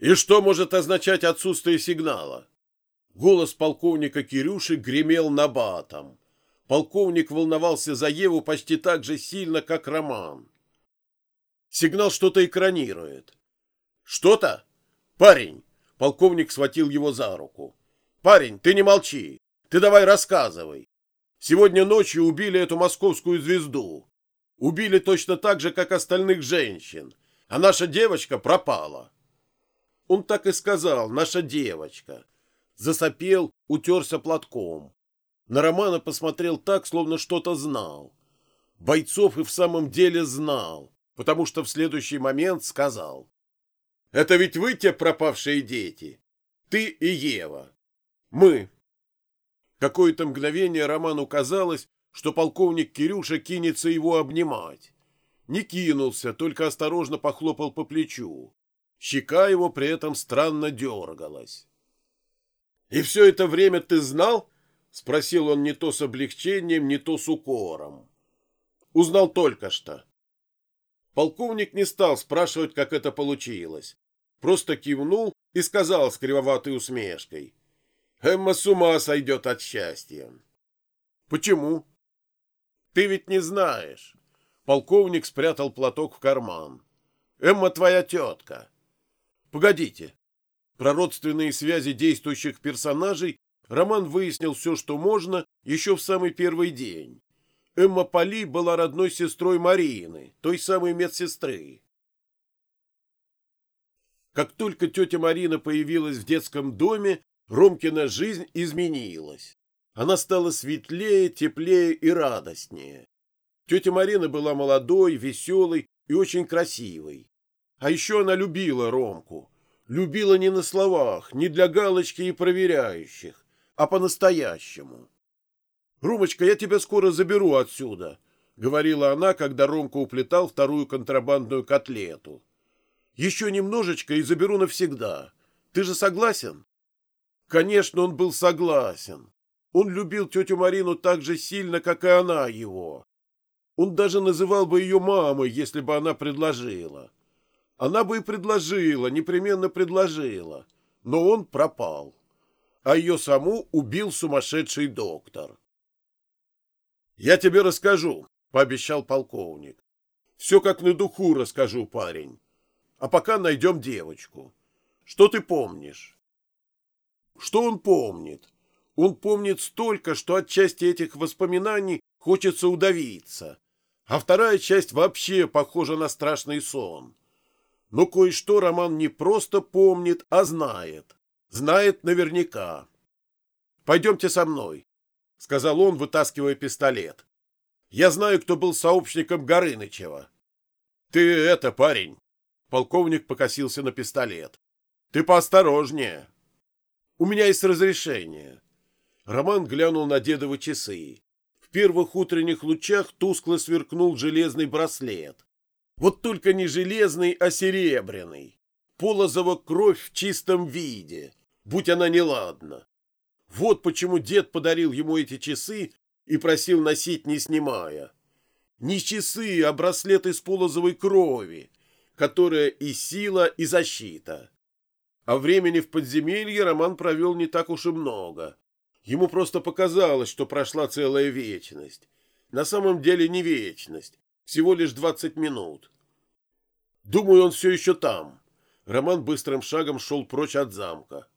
И что может означать отсутствие сигнала? Голос полковника Кирюши гремел набатом. Полковник волновался за Еву почти так же сильно, как Роман. Сигнал что-то экранирует. Что-то? Парень! Полковник схватил его за руку. Парень, ты не молчи. Ты давай рассказывай. Сегодня ночью убили эту московскую звезду. Убили точно так же, как остальных женщин. А наша девочка пропала. Он так и сказал, наша девочка. Засопел, утерся платком. На Романа посмотрел так, словно что-то знал. Бойцов и в самом деле знал, потому что в следующий момент сказал. «Это ведь вы те пропавшие дети? Ты и Ева. Мы». Какое-то мгновение Роману казалось, что полковник Кирюша кинется его обнимать. Не кинулся, только осторожно похлопал по плечу. Щека его при этом странно дергалась. «И все это время ты знал?» — спросил он не то с облегчением, не то с укором. «Узнал только что». Полковник не стал спрашивать, как это получилось. Просто кивнул и сказал с кривоватой усмешкой. «Эмма с ума сойдет от счастья». «Почему?» «Ты ведь не знаешь». Полковник спрятал платок в карман. «Эмма твоя тетка». «Погодите». Про родственные связи действующих персонажей Роман выяснил все, что можно, еще в самый первый день. Эмма Поли была родной сестрой Марины, той самой медсестры. Как только тетя Марина появилась в детском доме, Ромкина жизнь изменилась. Она стала светлее, теплее и радостнее. Тетя Марина была молодой, веселой и очень красивой. А еще она любила Ромку. Любила не на словах, не для галочки и проверяющих, а по-настоящему. «Румочка, я тебя скоро заберу отсюда», — говорила она, когда Ромка уплетал вторую контрабандную котлету. «Еще немножечко и заберу навсегда. Ты же согласен?» Конечно, он был согласен. Он любил тетю Марину так же сильно, как и она его. Он даже называл бы ее мамой, если бы она предложила. Она бы и предложила, непременно предложила, но он пропал а ее саму убил сумасшедший доктор. «Я тебе расскажу», — пообещал полковник. «Все как на духу расскажу, парень. А пока найдем девочку. Что ты помнишь?» Что он помнит? Он помнит столько, что от части этих воспоминаний хочется удавиться, а вторая часть вообще похожа на страшный сон. Но кое-что Роман не просто помнит, а знает. Знает наверняка. «Пойдемте со мной», — сказал он, вытаскивая пистолет. «Я знаю, кто был сообщником Горынычева». «Ты это, парень!» Полковник покосился на пистолет. «Ты поосторожнее». «У меня есть разрешение». Роман глянул на дедовы часы. В первых утренних лучах тускло сверкнул железный браслет. Вот только не железный, а серебряный. Полозова кровь в чистом виде будь она неладна. Вот почему дед подарил ему эти часы и просил носить, не снимая. Не часы, а браслет из полозовой крови, которая и сила, и защита. А времени в подземелье Роман провел не так уж и много. Ему просто показалось, что прошла целая вечность. На самом деле не вечность, всего лишь двадцать минут. Думаю, он все еще там. Роман быстрым шагом шел прочь от замка.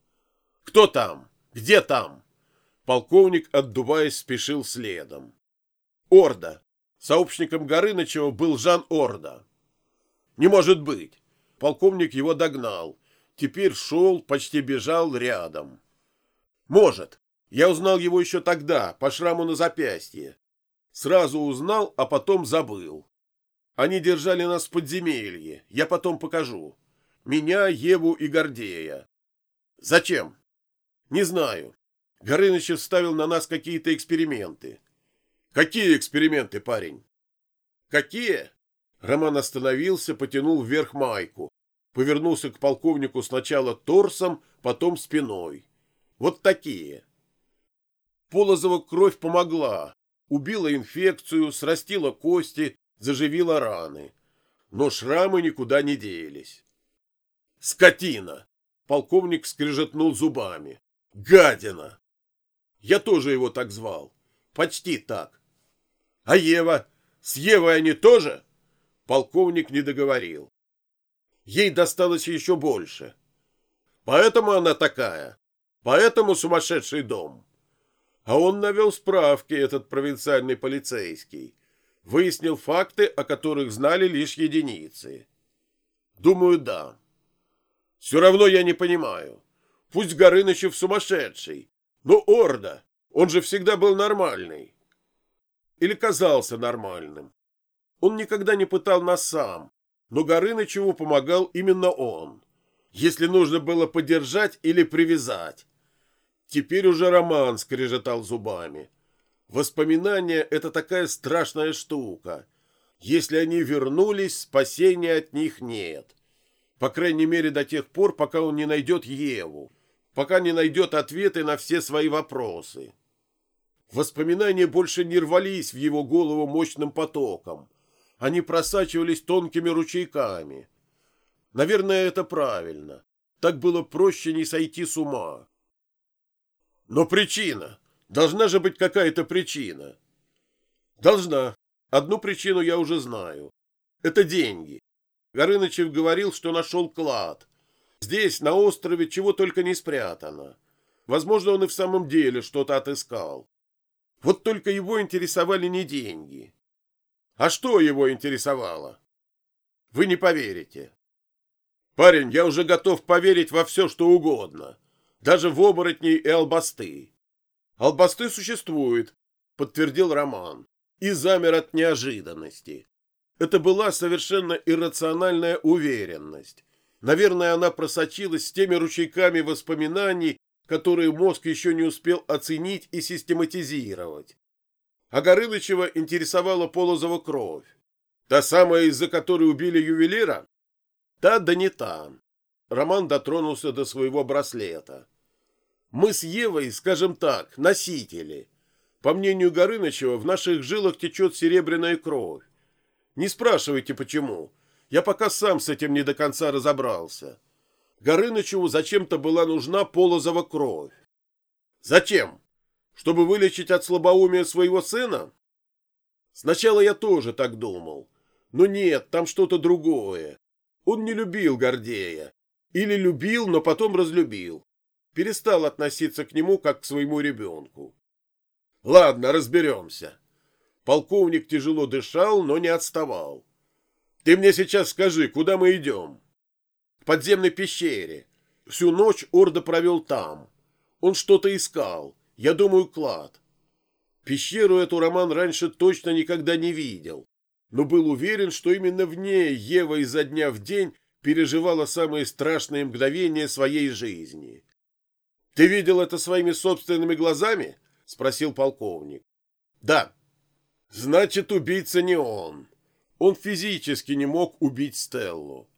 «Кто там? Где там?» Полковник, отдуваясь, спешил следом. «Орда. Сообщником Горынычева был Жан Орда». «Не может быть!» Полковник его догнал. Теперь шел, почти бежал рядом. «Может. Я узнал его еще тогда, по шраму на запястье. Сразу узнал, а потом забыл. Они держали нас в подземелье. Я потом покажу. Меня, Еву и Гордея. Зачем? Не знаю. Горынычев ставил на нас какие-то эксперименты. Какие эксперименты, парень? Какие? Роман остановился, потянул вверх майку. Повернулся к полковнику сначала торсом, потом спиной. Вот такие. Полозова кровь помогла. Убила инфекцию, срастила кости, заживила раны. Но шрамы никуда не делись. Скотина! Полковник скрежетнул зубами. Гадина! Я тоже его так звал. Почти так. А Ева? С Евой они тоже? Полковник не договорил. Ей досталось еще больше. Поэтому она такая. Поэтому сумасшедший дом. А он навел справки, этот провинциальный полицейский. Выяснил факты, о которых знали лишь единицы. Думаю, да. Все равно я не понимаю. Пусть Горынычев сумасшедший, но Орда, он же всегда был нормальный. Или казался нормальным. Он никогда не пытал нас сам, но Горынычеву помогал именно он. Если нужно было подержать или привязать. Теперь уже Роман скрежетал зубами. Воспоминания — это такая страшная штука. Если они вернулись, спасения от них нет. По крайней мере, до тех пор, пока он не найдет Еву, пока не найдет ответы на все свои вопросы. Воспоминания больше не рвались в его голову мощным потоком. Они просачивались тонкими ручейками. Наверное, это правильно. Так было проще не сойти с ума. Но причина. Должна же быть какая-то причина. Должна. Одну причину я уже знаю. Это деньги. Горынычев говорил, что нашел клад. Здесь, на острове, чего только не спрятано. Возможно, он и в самом деле что-то отыскал. Вот только его интересовали не деньги. А что его интересовало? Вы не поверите. Парень, я уже готов поверить во все, что угодно. Даже в оборотней и албасты. Албасты существует, подтвердил Роман, и замер от неожиданности. Это была совершенно иррациональная уверенность. Наверное, она просочилась с теми ручейками воспоминаний, которые мозг еще не успел оценить и систематизировать. А Горынычева интересовала Полозова кровь. Та самая, из-за которой убили ювелира? Та да не та. Роман дотронулся до своего браслета. Мы с Евой, скажем так, носители. По мнению Горынычева, в наших жилах течет серебряная кровь. Не спрашивайте, почему. Я пока сам с этим не до конца разобрался. Горынычеву зачем-то была нужна Полозова кровь. Зачем? Чтобы вылечить от слабоумия своего сына? Сначала я тоже так думал. Но нет, там что-то другое. Он не любил Гордея. Или любил, но потом разлюбил. Перестал относиться к нему, как к своему ребенку. Ладно, разберемся. Полковник тяжело дышал, но не отставал. Ты мне сейчас скажи, куда мы идем? К подземной пещере. Всю ночь Орда провел там. Он что-то искал. Я думаю, клад. Пещеру эту Роман раньше точно никогда не видел, но был уверен, что именно в ней Ева изо дня в день переживала самые страшные мгновения своей жизни. — Ты видел это своими собственными глазами? — спросил полковник. — Да. — Значит, убийца не он. Он физически не мог убить Стеллу.